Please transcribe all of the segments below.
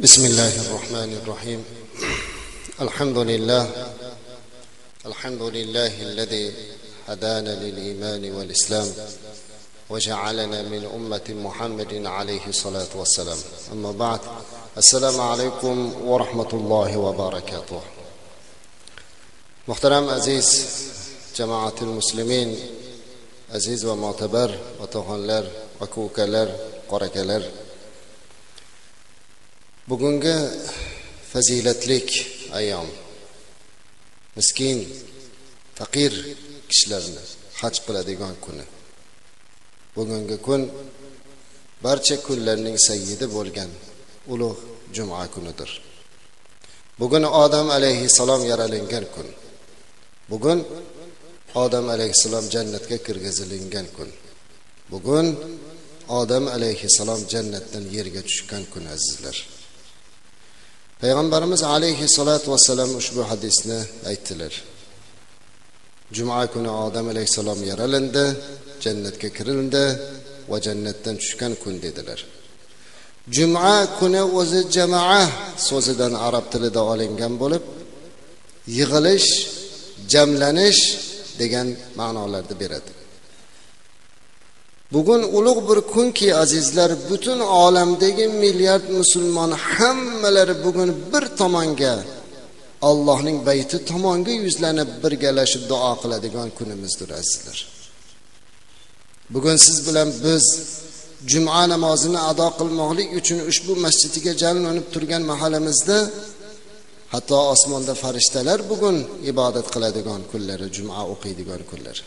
بسم الله الرحمن الرحيم. الحمد لله الحمد لله الذي هدانا للإيمان والإسلام وجعلنا من أمة محمد عليه الصلاة والسلام. أما بعد السلام عليكم ورحمة الله وبركاته. محترم عزيز جماعة المسلمين motabar otaxonlar aka ukalar qorakalar bugungi fazilatlik ayom miskin faqir kishilarni haj qiladigan kuni. Bugungi kun barcha kunlarning sayyidi bo'lgan ulug' juma kunidir. Bugun odam alayhissalom yaralingan kun. Bugun odam alayhissalom jannatga kirgizilingan kun. Bugun odam alayhissalom jannatdan yerga tushgan kun azizlar. Payg'ambarimiz alayhissalotu vassalam ushbu hadisni aytdilar. Juma kuni odam alayhissalom yaralindi jannatga kirildi va jannatdan tushgan kun dedilar. Juma kuni o'zi jamoa so'zidan arab tilida olingan bo'lib yig'ilish jamlanish degan ma'nolarni beradi. Bugun ulug' bir kunki azizlar butun olamdagi milliard musulmon hammalari bugun bir tomonga allohning bayti tomonga yuzlanib birgalashib duo qiladigan kunimizdir azizlar. Bugun siz bilan biz juma namozini ado qilmoqlik uchun ushbu masjidiga jamlanib turgan mahalamizda hatto osmonda farishtalar bugun ibodat qiladigan kunlari juma o'qiydigan kunlari.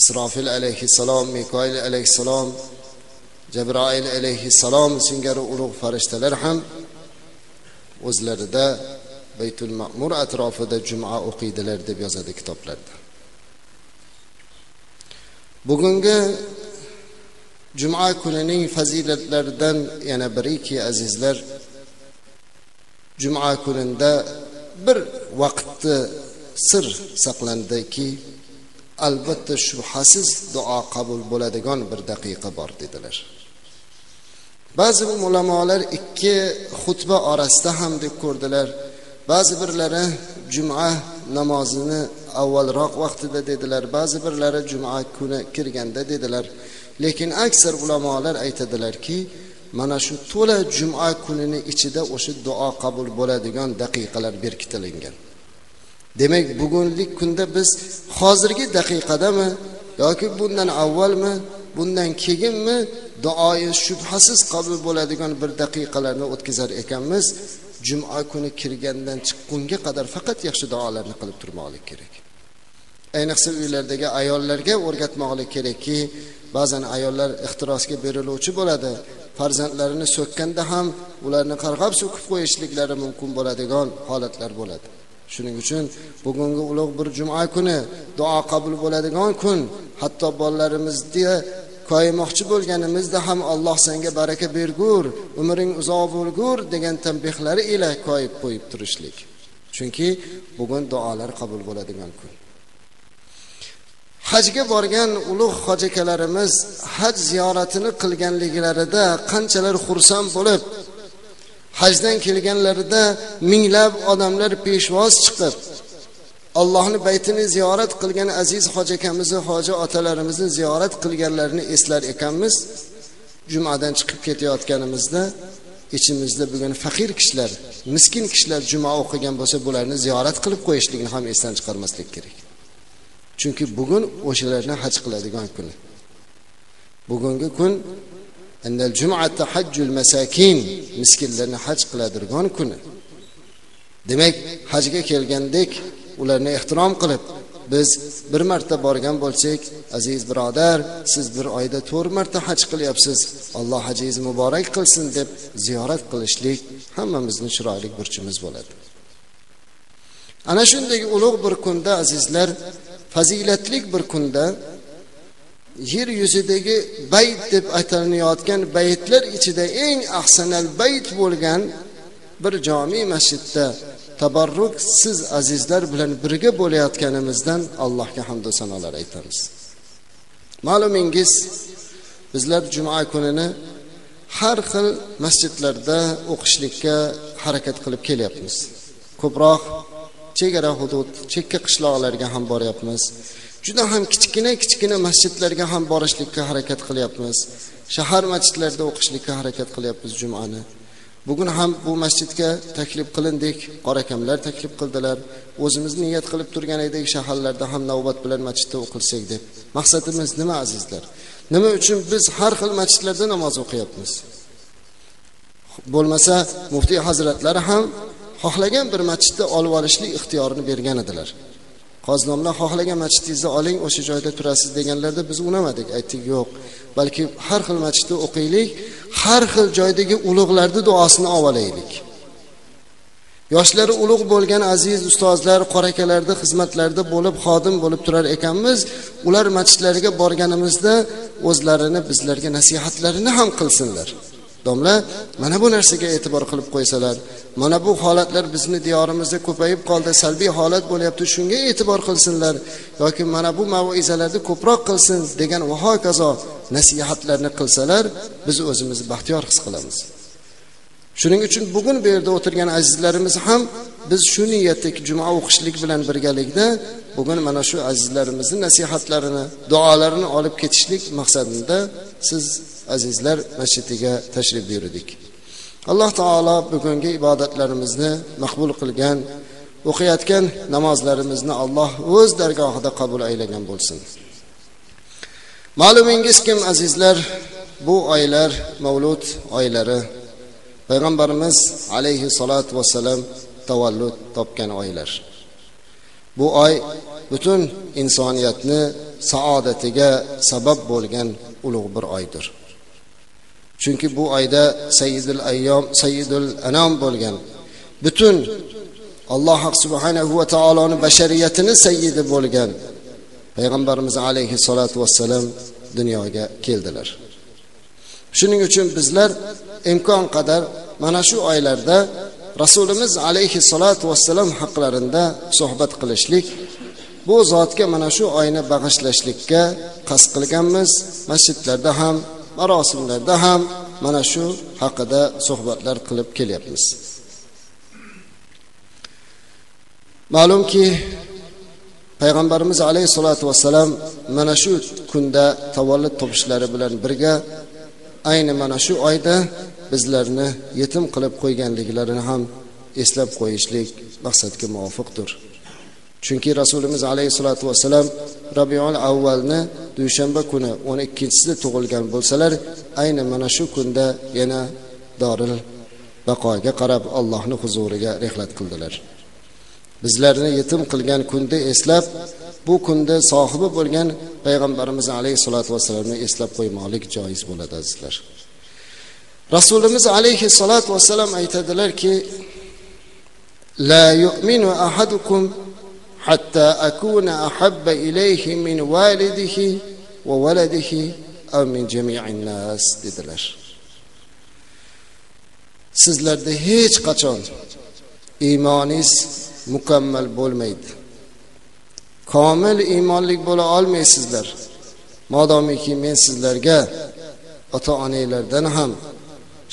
Isrofil alayhissalom mikoil alayhissalom jabroil alayhissalom singari ulug' farishtalar ham o'zlarida baytul ma'mur atrofida juma o'qiydilar deb yozadi kitoblarda. Bugungi juma kunining fazilatlaridan yana biriki azizlar juma kunida bir vaqtni sir saqlandiki albatta shubhasiz duo qabul bo'ladigan bir daqiqa bor dedilar. Ba'zi ulamolar ikki xutba orasida ham deb ko'rdilar. Ba'zi birlari juma namozini avvalroq vaqtida dedilar ba'zi birlari juma kuni kirganda dedilar. Lekin aksar ulamolar aytadilarki mana shu to'la juma kunini ichida o'sha duo qabul bo'ladigan daqiqalar berkitilingan. Demak bugunlik kunda biz hozirgi daqiqadami yoki bundan avvalmi bundan keyinmi duoyi shubhasiz qabul bo'ladigan bir daqiqalarni o'tkazar ekanmiz. Juma kuni kirgandan chiqqunga qadar faqat yaxshi duolarni qilib turmoqlik kerak. Ayniqsa uylardagi ayollarga o'rgatmoqlik kerakki ba'zan ayollar ixtirosga beriluvchi bo'ladi. Farzandlarini so'kkanda ham ularni qarg'ab so'kib qo'yishliklari mumkin bo'ladigan holatlar bo'ladi. Shuning uchun bugungi ulug' bir juma kuni duo qabul bo'ladigan kun hatto bolalarimizni koyimoqchi bo'lganimizda ham alloh senga baraka bergur umring uzoq bo'lgur degan tanbehlari ila koyib qo'yib turishlik. Chunki bugun duolar qabul bo'ladigan kun. Hajga borgan ulug' hoji akalarimiz haj ziyoratini qilganliklarida qanchalar xursand bo'lib hajdan kelganlarida minglab odamlar peshvoz chiqib allohni baytini ziyorat qilgan aziz hoji akamizni hoji otalarimizni ziyorat qilganlarini eslar ekanmiz. Jumadan chiqib ketayotganimizda ichimizda bugun faqir kishilar miskin kishilar juma o'qigan bo'lsa bularni ziyorat qilib qo'yishlikni ham esdan chiqarmaslik kerak. Chunki bugun o'shalarni haj qiladigan kuni. Bugungi kun hajjul masakin miskinlarni haj qiladigan kuni demak hajga kelgandek ularni ehtirom qilib biz bir marta borgan bo'lsak aziz birodar siz bir oyda to'rt marta haj qilyapsiz alloh hajingizni muborak qilsin deb ziyorat qilishlik hammamizni chiroyli burchimiz bo'ladi ana shunday ulug' bir kunda azizlar fazilatli bir kunda yer yuzidagi bayt deb aytilayotgan baytlar ichida eng ahsanal bayt bo'lgan bir jami masjidda tabarruk siz azizlar bilan birga bo'layotganimizdan allohga hamdu sanolar aytamiz. Ma'lumingiz bizlar juma kunini har xil masjidlarda o'qishlikka harakat qilib kelyapmiz. Ko'proq chegara hudud chekka qishloqlarga ham boryapmiz. Juda ham kichkina kichkina masjidlarga ham borishlikka harakat qilyapmiz. Shahar masjidlarida o'qishlikka harakat qilyapmiz jumani. Bugun ham bu masjidga taklif qilindik qorakamlar taklif qildilar. O'zimiz niyat qilib turgan edik shaharlarda ham navbat bilan masjidda o'qilsak deb. Maqsadimiz nima azizlar? Nima uchun biz har xil masjidlarda namoz o'qiyapmiz? Bo'lmasa muftiy hazratlari ham xohlagan bir masjidda olib olishlik ixtiyorini bergan edilar. Qozinomlar xohlagan masjidingizni oling o'sha joyda turasiz deganlarda biz unamadik aytdik yo'q. Balki har xil masjidda o'qiylik har xil joydagi ulug'larni duosini olib olaylik yoshlari ulug' bo'lgan aziz ustozlar qorakalarda xizmatlarda bo'lib xodim bo'lib turar ekanmiz. Ular masjidlariga borganimizda o'zlarini bizlarga nasihatlarini ham qilsinlar. Domla mana bu narsaga e'tibor qilib qo'ysalar mana bu holatlar bizni diyorimizda ko'payib qoldi salbiy holat bo'lyapti shunga e'tibor qilsinlar yoki mana bu maizalarni ko'proq qilsin degan va hokazo nasihatlarni qilsalar biz o'zimizni baxtiyor his qilamiz. Shuning uchun bugun bu yerda o'tirgan azizlarimiz ham biz shu niyatdagi juma o'qishlik bilan birgalikda bugun mana shu azizlarimizni nasihatlarini duolarini olib ketishlik maqsadida siz azizlar masjidiga tashrif buyurdik. Alloh taolo bugungi ibodatlarimizni maqbul qilgan o'qiyotgan namozlarimizni alloh o'z dargohida qabul aylagan bo'lsin. Ma'lumingiz kim azizlar? Bu oylar mavlud oylari. Payg'ambarimiz alayhi salatu vassalam tavallud topgan oylar. Bu oy butun insoniyatni saodatiga sabab bo'lgan ulug' bir oydir. Chunki bu oyda sayyidul ayyom sayyidul anom bo'lgan. Butun alloh subhanahu va taoloni bashariyatini sayyidi bo'lgan payg'ambarimiz alayhissalotu vassalam dunyoga keldilar. Shuning uchun bizlar imkon qadar mana shu oylarda rasulimiz alayhissalotu vassalam haqlarida suhbat qilishlik bu zotga mana shu oyni bag'ishlashlikka qasd qilganmiz. Masjidlarda ham marosimlarda ham mana shu haqida suhbatlar qilib kelyapmiz. Ma'lumki payg'ambarimiz alayhissalotu vassalam mana shu kunda tavallud topishlari bilan birga ayni mana shu oyda bizlarni yetim qilib qo'yganliklarini ham eslab qo'yishlik maqsadga muvofiqdir. Chunki rasulimiz alayhissalotu vassalam rabiul avvalni dushanba kuni o'n ikkinchisida tug'ilgan bo'lsalar ayni mana shu kunda yana doril baqoga qarab allohni huzuriga rehlat qildilar. Bizlarni yetim qilgan kunni eslab bu kunda sohibi bo'lgan payg'ambarimiz alayhissalotu vassalamni eslab qo'ymoqlik joiz bo'ladi azizlar. Rasulimiz alayhissalotu vassalam aytadilarki la yu'minu ahadukum hatta akuna ahabba ilayhi min validihi va valadihi aw min jami'in nas dedilar. Sizlarda hech qachon iymoningiz mukammal bo'lmaydi. Komil iymonlik bo'la olmaysizlar. Modomiki men sizlarga ota onanglardan ham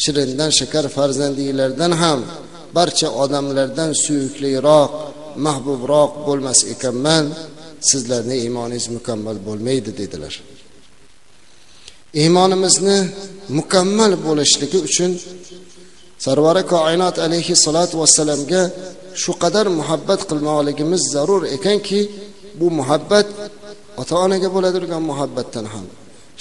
shirindan shakar farzandinglardan ham barcha odamlardan suyukliroq mahbubroq bo'lmas ekanman sizlarni iymoningiz mukammal bo'lmaydi dedilar. Iymonimizni mukammal bo'lishligi uchun sarvari koinot alayhissalotu vassalamga shu qadar muhabbat qilmoqligimiz zarur ekanki bu muhabbat ota onaga bo'ladigan muhabbatdan ham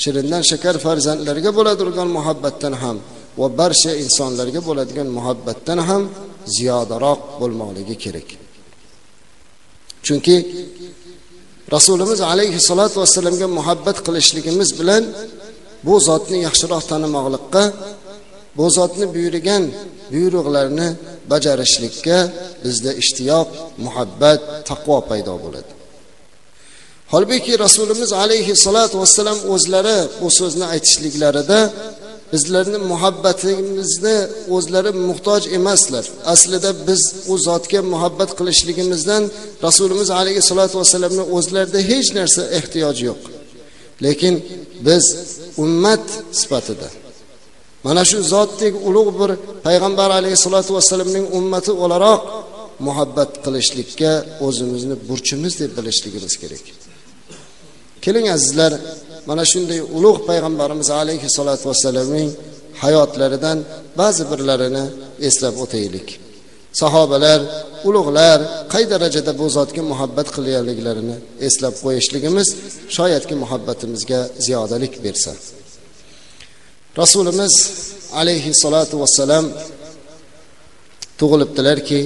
shirindan shakar farzandlarga bo'ladigan muhabbatdan ham va barcha insonlarga bo'ladigan muhabbatdan ham ziyodaroq bo'lmoqligi kerak. Chunki rasulimiz alayhissalotu vassalamga muhabbat qilishligimiz bilan bu zotni yaxshiroq tanimoqlikqa bu zotni buyurgan buyruqlarni bajarishlikka bizda ishtiyoq muhabbat taqvo paydo bo'ladi. Holbuki rasulimiz alayhissalotu vassalam o'zlari bu so'zni aytishliklarida bizlarni muhabbatimizni o'zlari muhtoj emaslar. Aslida biz u zotga muhabbat qilishligimizdan rasulimiz alayhissalotu vassalamni o'zlarida hech narsa ehtiyoji yo'q. Lekin biz ummat sifatida mana shu zotdek ulug' bir payg'ambar alayhissalotu vassalamning ummati o'laroq muhabbat qilishlikka o'zimizni burchimiz deb bilishligimiz kerak. Keling azizlar mana shunday ulug' payg'ambarimiz alayhissalotu vassalamning hayotlaridan ba'zi birlarini eslab o'taylik. Sahobalar ulug'lar qay darajada bu zotga muhabbat qilganliklarini eslab qo'yishligimiz shoyatki muhabbatimizga ziyodalik bersa. Rasulimiz alayhissalotu vassalam tug'ilibdilarki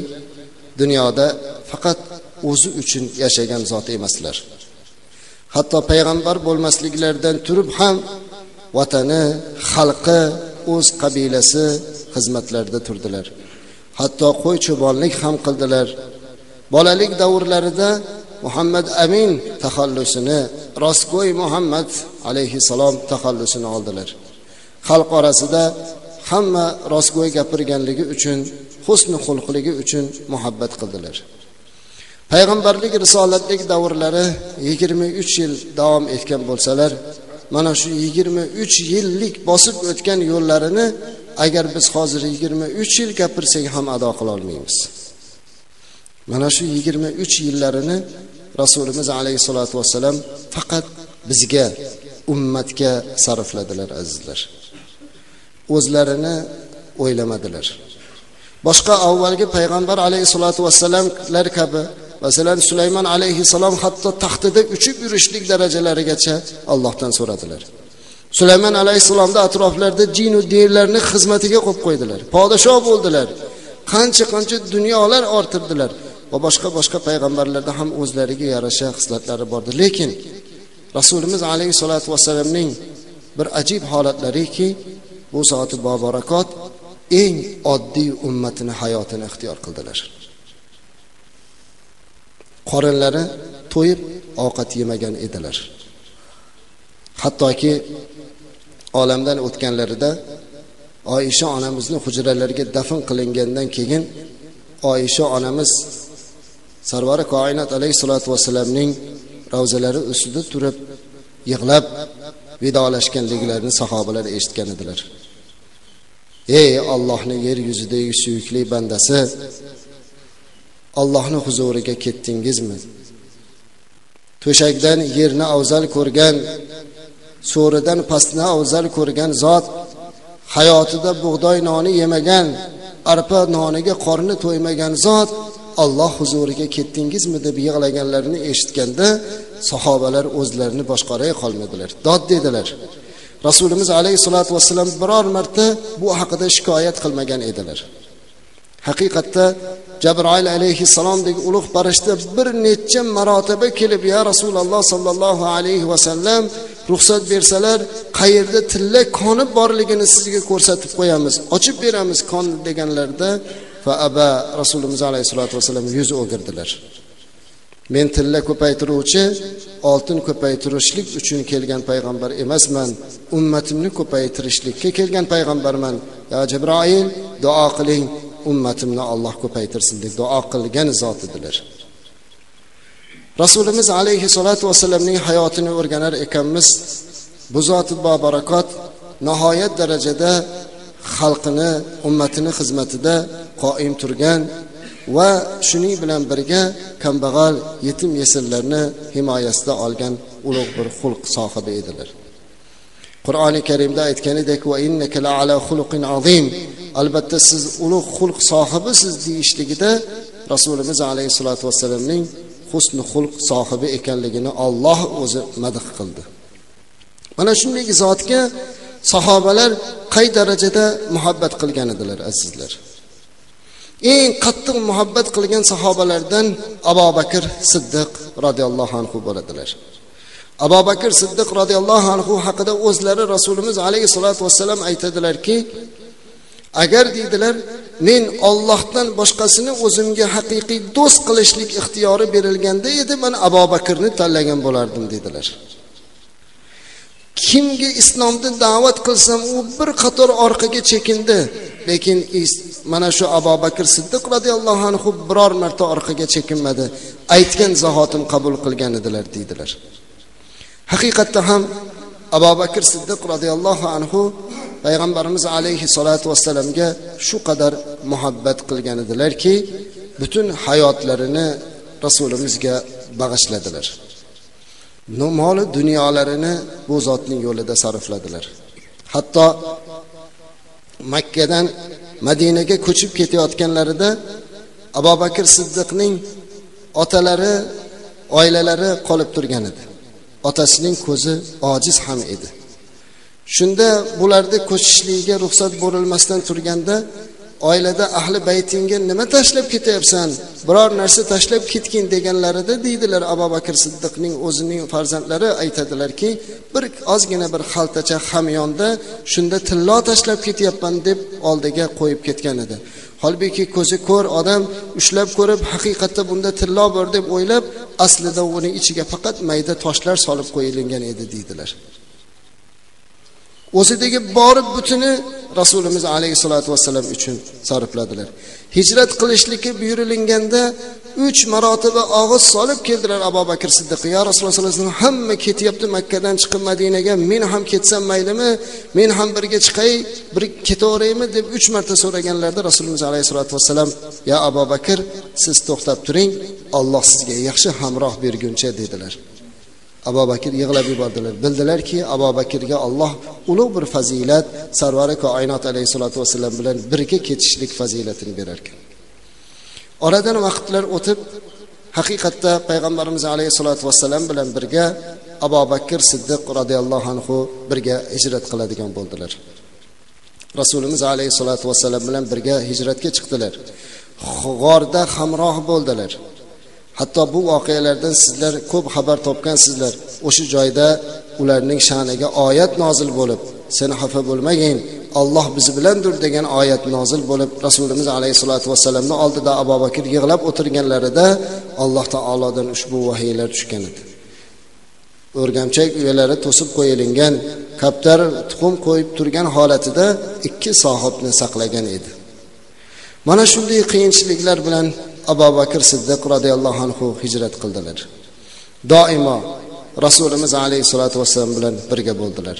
dunyoda faqat o'zi uchun yashagan zot emaslar. Hatto payg'ambar bo'lmasliklaridan turib ham vatani xalqi o'z qabilasi xizmatlarida turdilar. Hatto qo'y cho'bonlik ham qildilar. Bolalik davrlarida muhammad amin taxallusini rostgo'y muhammad alayhissalom taxallusini oldilar. Xalq orasida hamma rostgo'y gapirganligi uchun husni xulqligi uchun muhabbat qildilar. Payg'ambarlik risolatlik davrlari yigirma uch yil davom etgan bo'lsalar mana shu yigirma uch yillik bosib o'tgan yo'llarini agar biz hozir yigirma uch yil gapirsak ham ado qilolmaymiz mana shu yigirma uch yillarini rasulimiz alayhissalotu vassalam faqat bizga ummatga sarfladilar azizlar. O'zlarini o'ylamadilar. Boshqa avvalgi payg'ambar alayhissalotu vassalamlar kabi masalan sulaymon alayhissalom hatto taxtida uchib yurishlik darajalarigacha allohdan so'radilar. Sulaymon alayhissalomni atroflarida jinu devlarni xizmatiga qo'yib qo'ydilar. Podshoh bo'ldilar. Qancha qancha dunyolar orttirdilar va boshqa boshqa payg'ambarlarda ham o'zlariga yarasha xislatlari bordi. Lekin rasulimiz alayhissalotu vassalamning bir ajib holatlariki bu zoti boborakot eng oddiy ummatini hayotini ixtiyor qildilar. Qorinlari to'yib ovqat yemagan edilar. Hattoki olamdan o'tganlarida oysha onamizni hujralariga dafn qilingandan keyin oysha onamiz sarvari koinot alayhissalotu vassalamning ravzalari ustida turib yig'lab vidolashganliklarini sahobalar eshitgan edilar. Ey ollohni yer yuzidagi suyukli bandasi ollohni huzuriga ketdingizmi? To'shakdan yerni afzal ko'rgan so'ridan pastni afzal ko'rgan zot hayotida bug'doy noni yemagan arpa noniga qorni to'ymagan zot olloh huzuriga ketdingizmi deb yig'laganlarini eshitganda sahobalar o'zlarini boshqaray qolmadilar. Dod dedilar. Rasulimiz alayhissalotu vassalam biror marta bu haqida shikoyat qilmagan edilar. Haqiqatda jabroil alayhissalomdek ulug' farishta bir necha marotaba kelib ya rasululloh sollallohu alayhi vasallam ruxsat bersalar qayerda tilla koni borligini sizga ko'rsatib qo'yamiz ochib beramiz kon deganlarida fa aba rasulimiz alayhissalotu vassalam yuz o'girdilar. Men tilla ko'paytiruvchi oltin ko'paytirishlik uchun kelgan payg'ambar emasman ummatimni ko'paytirishlikka kelgan payg'ambarman. Yo jibroil duo qiling ummatimni olloh ko'paytirsin deb duo qilgan zot edilar. Rasulimiz alayhissalotu vassalamning hayotini o'rganar ekanmiz bu zoti bobarakot nihoyat darajada xalqini ummatini xizmatida qoim turgan va shuning bilan birga kambag'al yetim yesirlarni himoyasida olgan ulug' bir xulq sohibi edilar. Qur'oni karimda aytganidek va innaka la ala xuluqin azim. Albatta siz ulug' xulq sohibisiz deyishligida rasulimiz alayhissalotu vassalamning husni xulq sohibi ekanligini olloh o'zi madh qildi. Mana shunday zotga sahobalar qay darajada muhabbat qilgan edilar azizlar? Eng qattiq muhabbat qilgan sahobalardan abu bakr siddiq roziyallohu anhu bo'ladilar. Abu bakr siddiq roziyallohu anhu haqida o'zlari rasulimiz alayhissalotu vassalam aytadilarki agar deydilar men ollohdan boshqasini o'zimga haqiqiy do'st qilishlik ixtiyori berilganda edi man abu bakrni tanlagan bo'lardim dedilar. Kimga islomni da'vat qilsam u bir qator orqaga chekindi. Lekin mana shu abu bakr siddiq roziyallohu anhu biror marta orqaga chekinmadi. Aytgan zahotim qabul qilgan edilar deydilar. Haqiqatda ham abu bakr siddiq roziyallohu anhu payg'ambarimiz alayhissalotu vassalamga shu qadar muhabbat qilgan edilarki butun hayotlarini rasulimizga bag'ishladilar. Moli dunyolarini bu zotning yo'lida sarfladilar. Hatto makkadan madinaga ko'chib ketayotganlarida abu bakr siddiqning otalari oilalari qolib turgan edi. Otasining ko'zi ojiz ham edi. Shunda bularni ko'chishligiga ruxsat berilmasdan turganda oilada ahli baytingga nima tashlab ketyapsan? Biror narsa tashlab ketgin deganlarida deydilar abu bakr siddiqning o'zining farzandlari. Aytadilarki bir ozgina bir xaltacha hamyonda shunda tillo tashlab ketyapman deb oldiga qo'yib ketgan edi. Holbuki ko'zi ko'r odam ushlab ko'rib haqiqatda bunda tillo bor deb o'ylab aslida uni ichiga faqat mayda toshlar solib qo'yilgan edi deydilar. O'zidagi borib butuni rasulimiz alayhissalotu vassalam uchun sarfladilar. Hijrat qilishligi buyurilganda uch marotaba og'iz solib keldilar abu bakr siddiq. Yo rasululloh sallallohu alayhi vasallam hamma ketyapti makkadan chiqib madinaga men ham ketsam maylimi? Men ham birga chiqay bir ketaveraymi? deb uch marta so'raganlarida rasulimiz alayhissalotu vassalam yo abu bakr siz to'xtab turing olloh sizga yaxshi hamroh berguncha dedilar. Abu bakr yig'lab yubordilar. Bildilarki abu bakrga olloh ulug' bir fazilat sarvari koinot alayhissalotu vassalam bilan birga ketishlik fazilatini berar ekan oradan vaqtlar o'tib haqiqatda payg'ambarimiz alayhissalotu vassalam bilan birga abu bakr siddiq roziyallohu anhu birga hijrat qiladigan bo'ldilar. Rasulimiz alayhissalotu vassalam bilan birga hijratga chiqdilar. G'orda hamroh bo'ldilar. Hatto bu voqealardan sizlar ko'p xabar topgansizlar. O'sha joyda ularning sha'niga oyat nozil bo'lib sen xafa bo'lmagin olloh biz bilandir degan oyat nozil bo'lib rasulimiz alayhissalotu vassalamni oldida abu bakr yig'lab o'tirganlarida alloh taolodan ushbu vahiylar tushgan edi. O'rgamchak uyalari to'sib qo'yilgan kaptar tuxum qo'yib turgan holatida ikki sohibni saqlagan edi. Mana shunday qiyinchiliklar bilan abu bakr siddiq roziyallohu anhu hijrat qildilar. Doimo rasulimiz alayhissalotu vassalam bilan birga bo'ldilar.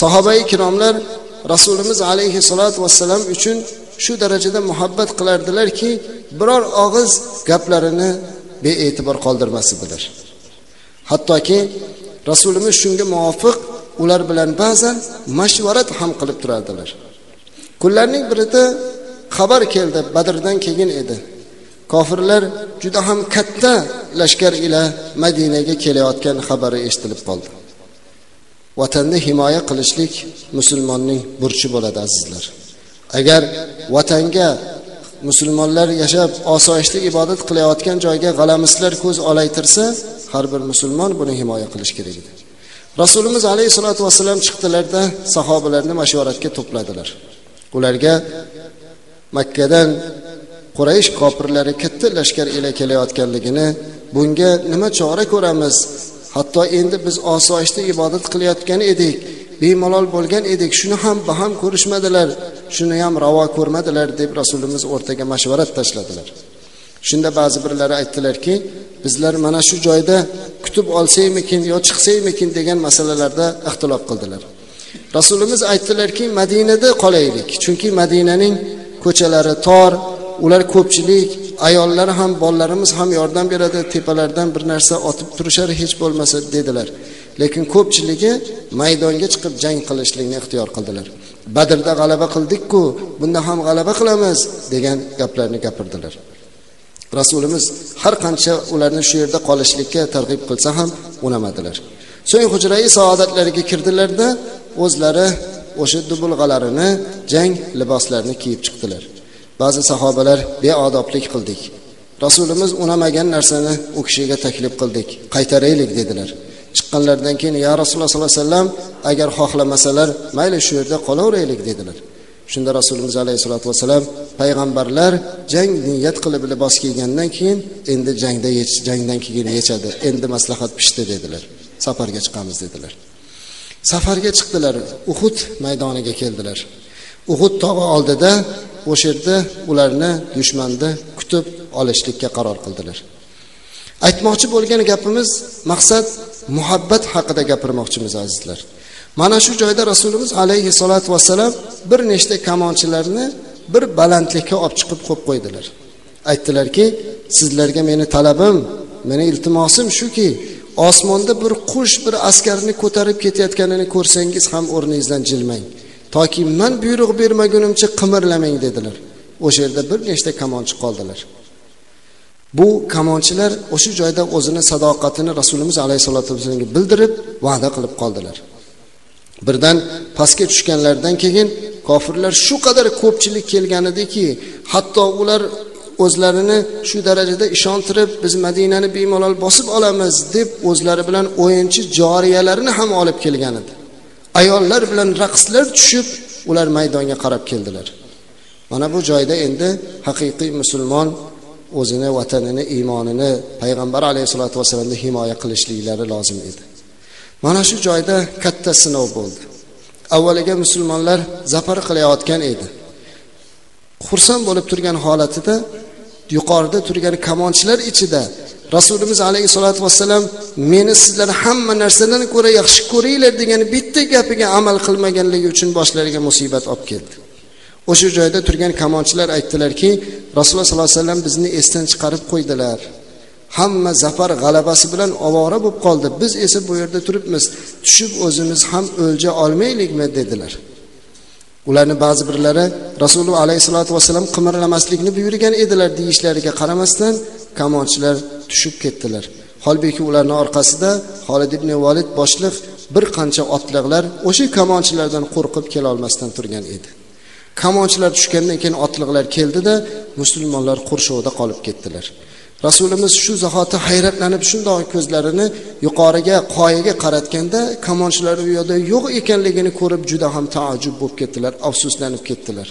Sahobai ikromlar rasulimiz alayhissalotu vassalam uchun shu darajada muhabbat qilardilarki biror og'iz gaplarini bee'tibor qoldirmas edilar. Hattoki rasulimiz shunga muvofiq ular bilan ba'zan mashvarat ham qilib turardilar. Kunlarning birida xabar keldi badrdan keyin edi. Kofirlar juda ham katta lashkar ila madinaga kelayotgan xabari eshitilib qoldi. Vatanni himoya qilishlik musulmonning burchi bo'ladi azizlar. Agar vatanga musulmonlar yashab osoyishta ibodat qilayotgan joyga g'alamislar ko'z olaytirsa har bir musulmon buni himoya qilish kerak edi. Rasulimiz alayhissalotu vassalam chiqdilarda sahobalarni mashoratga to'pladilar. Ularga makkadan quraysh kofirlari katta lashkar ila kelayotganligini bunga nima chora ko'ramiz? Hatto endi biz osoyishta ibodat qilayotgan edik bemalol bo'lgan edik shuni ham baham ko'rishmadilar shuni ham ravo ko'rmadilar deb rasulimiz o'rtaga mashvarat tashladilar. Shunda ba'zi birlari aytdilarki bizlar mana shu joyda kutib olsaymikin yo chiqsaymikin degan masalalarda ixtilof qildilar. Rasulimiz aytdilarki madinada qolaylik chunki madinaning ko'chalari tor ular ko'pchilik ayollar ham bolalarimiz ham yordam beradi tepalardan bir narsa otib turishar hech bo'lmasa dedilar. Lekin ko'pchiligi maydonga chiqib jang qilishlikni ixtiyor qildilar. Badrda g'alaba qildikku bunda ham g'alaba qilamiz degan gaplarni gapirdilar. Rasulimiz har qancha ularni shu yerda qolishlikka targ'ib qilsa ham unamadilar. So'ng hujrai saodatlariga kirdilarda o'zlari o'sha dubulg'alarini jang liboslarini kiyib chiqdilar. Ba'zi sahobalar beodoblik qildik. Rasulimiz unamagan narsani u kishiga taklif qildik. Qaytaraylik dedilar. Chiqqanlaridan keyin ya rasululloh sollallohu alayhi vasallam agar xohlamasalar mayli shu yerda qolaveraylik dedilar. Shunda rasulimiz alayhissalotu vassalam payg'ambarlar jang niyat qilib libos kiygandan keyin endi jangda jangdan keyin yechadi. Endi maslahat pishdi dedilar. Safarga chiqamiz dedilar. Safarga chiqdilar. Uhud maydoniga keldilar. Uhud tog'i oldida o'sha yerda ularni dushmanni kutib olishlikka qaror qildilar. Aytmoqchi bo'lgan gapimiz maqsad muhabbat haqida gapirmoqchimiz azizlar. Mana shu joyda rasulimiz alayhissalotu vassalam bir nechta kamonchilarni bir balandlikka olib chiqib qo'yib qo'ydilar. Aytdilarki sizlarga meni talabim meni iltimosim shuki osmonda bir qush bir askarni ko'tarib ketayotganini ko'rsangiz ham o'rningizdan jilmang. Toki man buyruq bermagunimcha qimirlamang dedilar. O'sha yerda bir nechta kamonchi qoldilar. Bu kamonchilar o'sha joyda o'zini sadoqatini rasulimiz alayhissalotu vassalomga bildirib va'da qilib qoldilar. Birdan pastga tushganlaridan keyin kofirlar shu qadar ko'pchilik kelgan ediki hatto ular o'zlarini shu darajada ishontirib biz madinani bemalol bosib olamiz deb o'zlari bilan o'yinchi joriyalarini ham olib kelgan edi. Ayollar bilan raqslar tushib ular maydonga qarab keldilar. Mana bu joyda endi haqiqiy musulmon o'zini vatanini iymonini payg'ambar alayhissalotu vassalamni himoya qilishliklari lozim edi. Mana shu joyda katta sinov bo'ldi. Avvaliga musulmonlar zafar qilayotgan edi. Xursand bo'lib turgan holatida yuqorida turgan kamonchilar ichida rasulimiz alayhissalotu vassalam meni sizlar hamma narsadan ko'ra yaxshi ko'ringlar degan bitta gapiga amal qilmaganligi uchun boshlariga musibat olib keldi. O'sha joyda turgan kamonchilar aytdilarki rasululloh sollallohu alayhi vasallam bizni esdan chiqarib qo'ydilar. Hamma zafar g'alabasi bilan ovora bo'lib qoldi. Biz esa bu yerda turibmiz tushib o'zimiz ham o'lja olmaylikmi dedilar. Ularni ba'zi birlari rasululloh alayhissalotu vassalam qimirlamaslikni buyurgan edilar deyishlariga qaramasdan kamonchilar tushib ketdilar. Holbuki ularni orqasida xolid ibn valid boshliq bir qancha otliqlar o'sha kamonchilardan qo'rqib kelolmasdan turgan edi. Kamonchilar tushgandan keyin otliqlar keldida musulmonlar qurshovda qolib ketdilar. Rasulimiz shu zahoti hayratlanib shundoq ko'zlarini yuqoriga qoyaga qaratganda kamonchilar u yoqda yo'q ekanligini ko'rib juda ham taajjub bo'lib ketdilar afsuslanib ketdilar.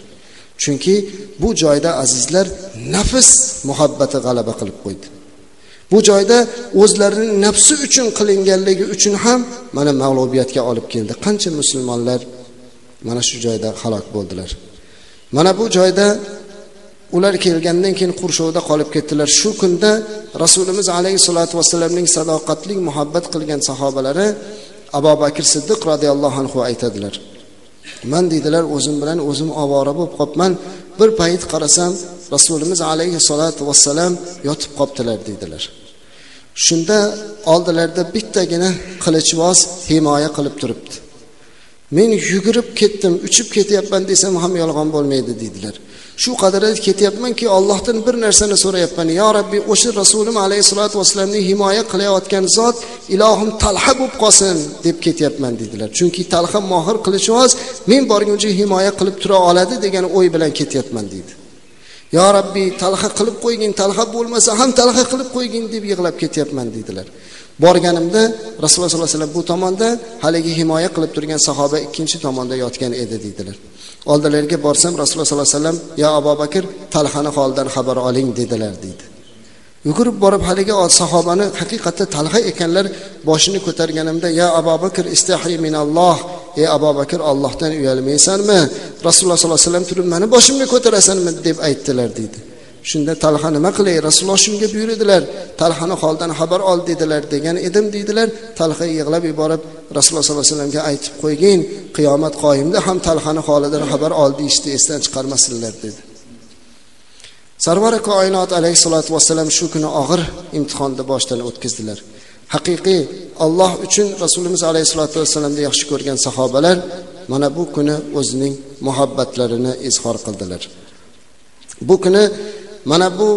Chunki bu joyda azizlar nafs muhabbati g'alaba qilib qo'ydi. Bu joyda o'zlarining nafsi uchun qilinganligi uchun ham mana mag'lubiyatga olib keldi. Qancha musulmonlar mana shu joyda halok bo'ldilar. Mana bu joyda ular kelgandan keyin qurshovda qolib ketdilar. Shu kunda rasulimiz alayhissalotu vassalamning sadoqatli muhabbat qilgan sahobalari abu bakr siddiq roziyallohu anhu aytadilar. Man deydilar o'zim bilan o'zim ovora bo'lib qolibman bir payt qarasam rasulimiz alayhissalotu vassalam yotib qolibdilar deydilar. Shunda oldilarida bittagina qilichvoz himoya qilib turibdi. Men yugurib ketdim uchib ketyapman desam ham yolg'on bo'lmaydi deydilar. Shu qadar ketyapmanki ollohdan bir narsani so'rayapman. Yo rabbiy o'sha rasulim alayhissalotu vassalamni himoya qilayotgan zot ilohim talha bo'lib qolsin deb ketyapman dedilar chunki talha mohir qilichvoz men borguncha himoya qilib tura oladi degan o'y bilan ketyapman deydi. Yo rabbiy talha qilib qo'ygin talha bo'lmasa ham talha qilib qo'ygin deb yig'lab ketyapman deydilar borganimda rasululloh sollallohu alayhi vasallam bu tomonda haligi himoya qilib turgan sahoba ikkinchi tomonda yotgan edi deydilar oldilariga borsam rasululloh sollallohu alayhi vasallam yo abu bakr talhani holidan xabar oling dedilar deydi. Yugurib borib haligi sahobani haqiqatda talha ekanlar boshini ko'targanimda ya abu bakr istahi minalloh ey abu bakr ollohdan uyalmaysanmi? Rasululloh sollallohu alayhi vasallam turib mani boshimga ko'tarasanmi? deb aytdilar deydi shunda talha nima qilay? Rasululloh shunga buyurdilar. Talhani holdan xabar ol dedilar degan edim deydilar. Talha yig'lab yuborib rasululloh sollallohu alayhi vasallamga aytib qo'ygin qiyomat qoyimda ham talhani holidan xabar ol deyishni esdan chiqarmasinlar dedi. Sarvari koinot alayhissalotu vassalam shu kuni og'ir imtihonni boshdan o'tkazdilar. Haqiqiy olloh uchun rasulimiz alayhissalotu vassalamni yaxshi ko'rgan sahobalar mana bu kuni o'zining muhabbatlarini izhor qildilar. Bu kuni mana bu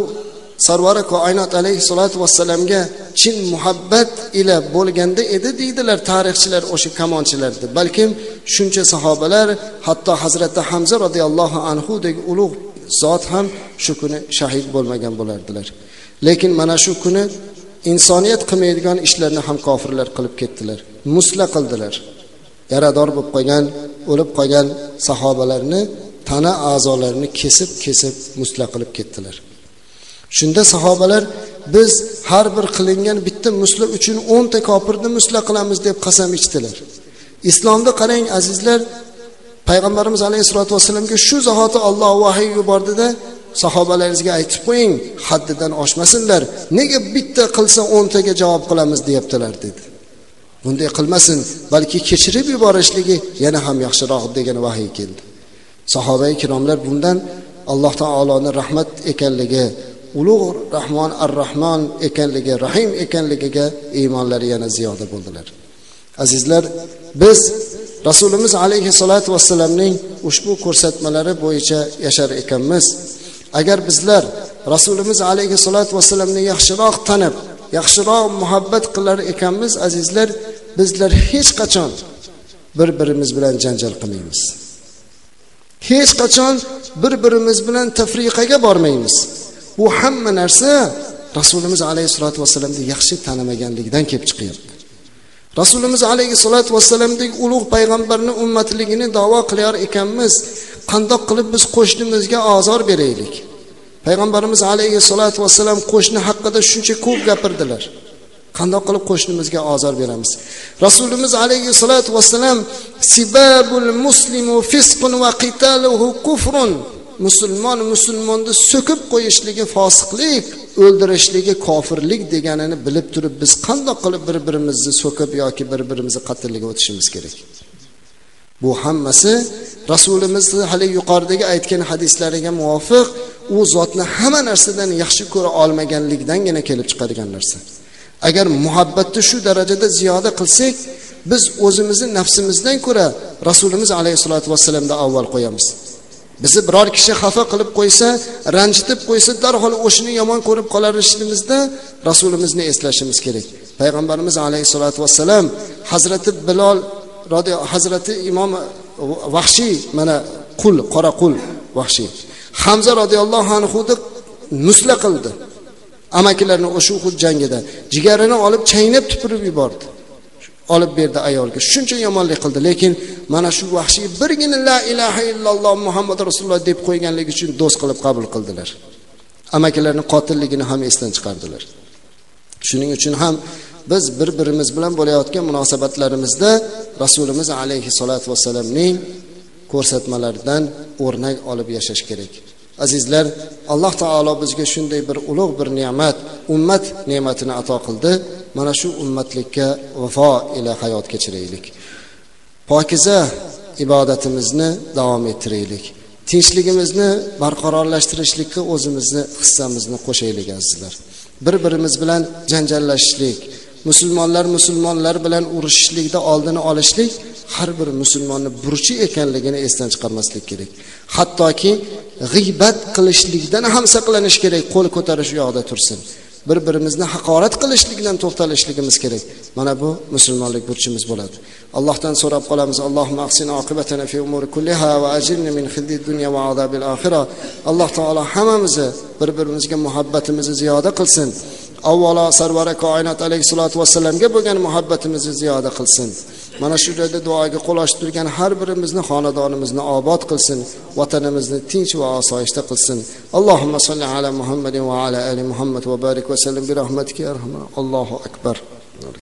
sarvari koinot alayhissalotu vassalamga chin muhabbat ila bo'lganda edi deydilar tarixchilar o'sha kamonchilarni balkim shuncha sahobalar hatto hazrati hamza roziyallohu anhudek ulug' zot ham shu kuni shahid bo'lmagan bo'lardilar. Lekin mana shu kuni insoniyat qilmaydigan ishlarni ham kofirlar qilib ketdilar. Musla qildilar. Yarador bo'lib qolgan o'lib qolgan sahobalarni tana a'zolarini kesib kesib musla qilib ketdilar. Shunda sahobalar biz har bir qilingan bitta musla uchun o'nta kofirni musla qilamiz deb qasam ichdilar. Islomda qarang azizlar payg'ambarimiz alayhissalotu vassalamga shu zahoti olloh vahiy yubordida sahobalaringizga aytib qo'ying haddidan oshmasinlar. Nega bitta qilsa o'ntaga javob qilamiz deyaptilar dedi. Bunday qilmasin balki kechirib yuborishligi yana ham yaxshiroq degan vahiy keldi. Sahoba ikromlar bundan alloh taoloni rahmat ekanligi ulug' rahmon ar rahmon ekanligi rahim ekanligiga iymonlari yana ziyoda bo'ldilar. Azizlar biz rasulimiz alayhissalotu vassalamning ushbu ko'rsatmalari bo'yicha yashar ekanmiz. Agar bizlar rasulimiz alayhissalotu vassalamni yaxshiroq tanib yaxshiroq muhabbat qilar ekanmiz azizlar bizlar hech qachon bir birimiz bilan janjal qilmaymiz. Hech qachon bir birimiz bilan tafriqaga bormaymiz. Bu hamma narsa rasulimiz alayhissalotu vassalamni yaxshi tanimaganlikdan kelib chiqyapti. Rasulimiz alayhissalotu vassalamdek ulug' payg'ambarni ummatligini davo qilar ekanmiz. Qandoq qilib biz qo'shnimizga ozor beraylik? Payg'ambarimiz alayhissalotu vassalam qo'shni haqida shuncha ko'p gapirdilar. Qandoq qilib qo'shnimizga ozor beramiz? Rasulimiz alayhissalotu vassalam sibabul muslimu fisqun va qitaluhu kufrun. Musulmon musulmonni so'kib qo'yishligi fosiqlik o'ldirishligi kofirlik deganini bilib turib biz qandoq qilib bir birimizni so'kib yoki bir birimizni qatlligi o'tishimiz kerak? Bu hammasi rasulimizni haligi yuqoridagi aytgan hadislariga muvofiq u zotni hamma narsadan yaxshi ko'ra olmaganlikdangina kelib chiqadigan narsa. Agar muhabbatni shu darajada ziyoda qilsak biz o'zimizni nafsimizdan ko'ra rasulimiz alayhissalotu vassalamni avval qo'yamiz. Bizni biror kishi xafa qilib qo'ysa ranjitib qo'ysa darhol o'shani yomon ko'rib qolarishimizda rasulimizni eslashimiz kerak. Payg'ambarimiz alayhissalotu vassalam hazrati bilol hazrati imom vahshiy mana qul qora qul vahshiy hamza roziyallohu anhuni musla qildi. Amakilarini o'sha uhud jangida. Jigarini olib chaynab tupurib yubordi. Olib berdi ayolga. Shuncha yomonlik qildi. Lekin mana shu vahshiy birgina la ilaha illalloh muhammad rasululloh deb qo'yganligi uchun do'st qilib qabul qildilar. Amakilarini qotilligini ham esdan chiqardilar. Shuning uchun ham biz bir birimiz bilan bo'layotgan munosabatlarimizda rasulimiz alayhissalotu vassalamning ko'rsatmalaridan o'rnak olib yashash kerak. Azizlar alloh taolo bizga shunday bir ulug' bir ne'mat ummat ne'matini ato qildi. Mana shu ummatlikka vafo ila hayot kechiraylik. Pokiza ibodatimizni davom ettiraylik. Tinchligimizni barqarorlashtirishlikka o'zimizni hissamizni qo'shaylik azizlar. Bir birimiz bilan janjallashishlik musulmonlar musulmonlar bilan urushishlikda oldini olishlik har bir musulmonni burchi ekanligini esdan chiqarmaslik kerak. Hattoki g'iybat qilishlikdan ham saqlanish kerak qo'l ko'tarish u yoqda tursin. Bir birimizni haqorat qilishlikdan to'xtalishligimiz kerak. Mana bu musulmonlik burchimiz bo'ladi. Allohdan so'rab qolamiz allohumma ahsin oqibatana fi umuri kulliha va ajirni min xizdi dunya va azabil oxira. Alloh taolo hammamizni bir birimizga muhabbatimizni ziyoda qilsin. Avvalo sarvari koinot alayhissalotu vassalamga bo'lgan muhabbatimizni ziyoda qilsin. Mana shu joyda duoga qo'l ochib turgan har birimizni xonadonimizni obod qilsin vatanimizni tinch va osoyishta qilsin. Allohumma solli ala muhammadin va ala ali muhammad va barik vasallam bi rahmatika allohu akbar.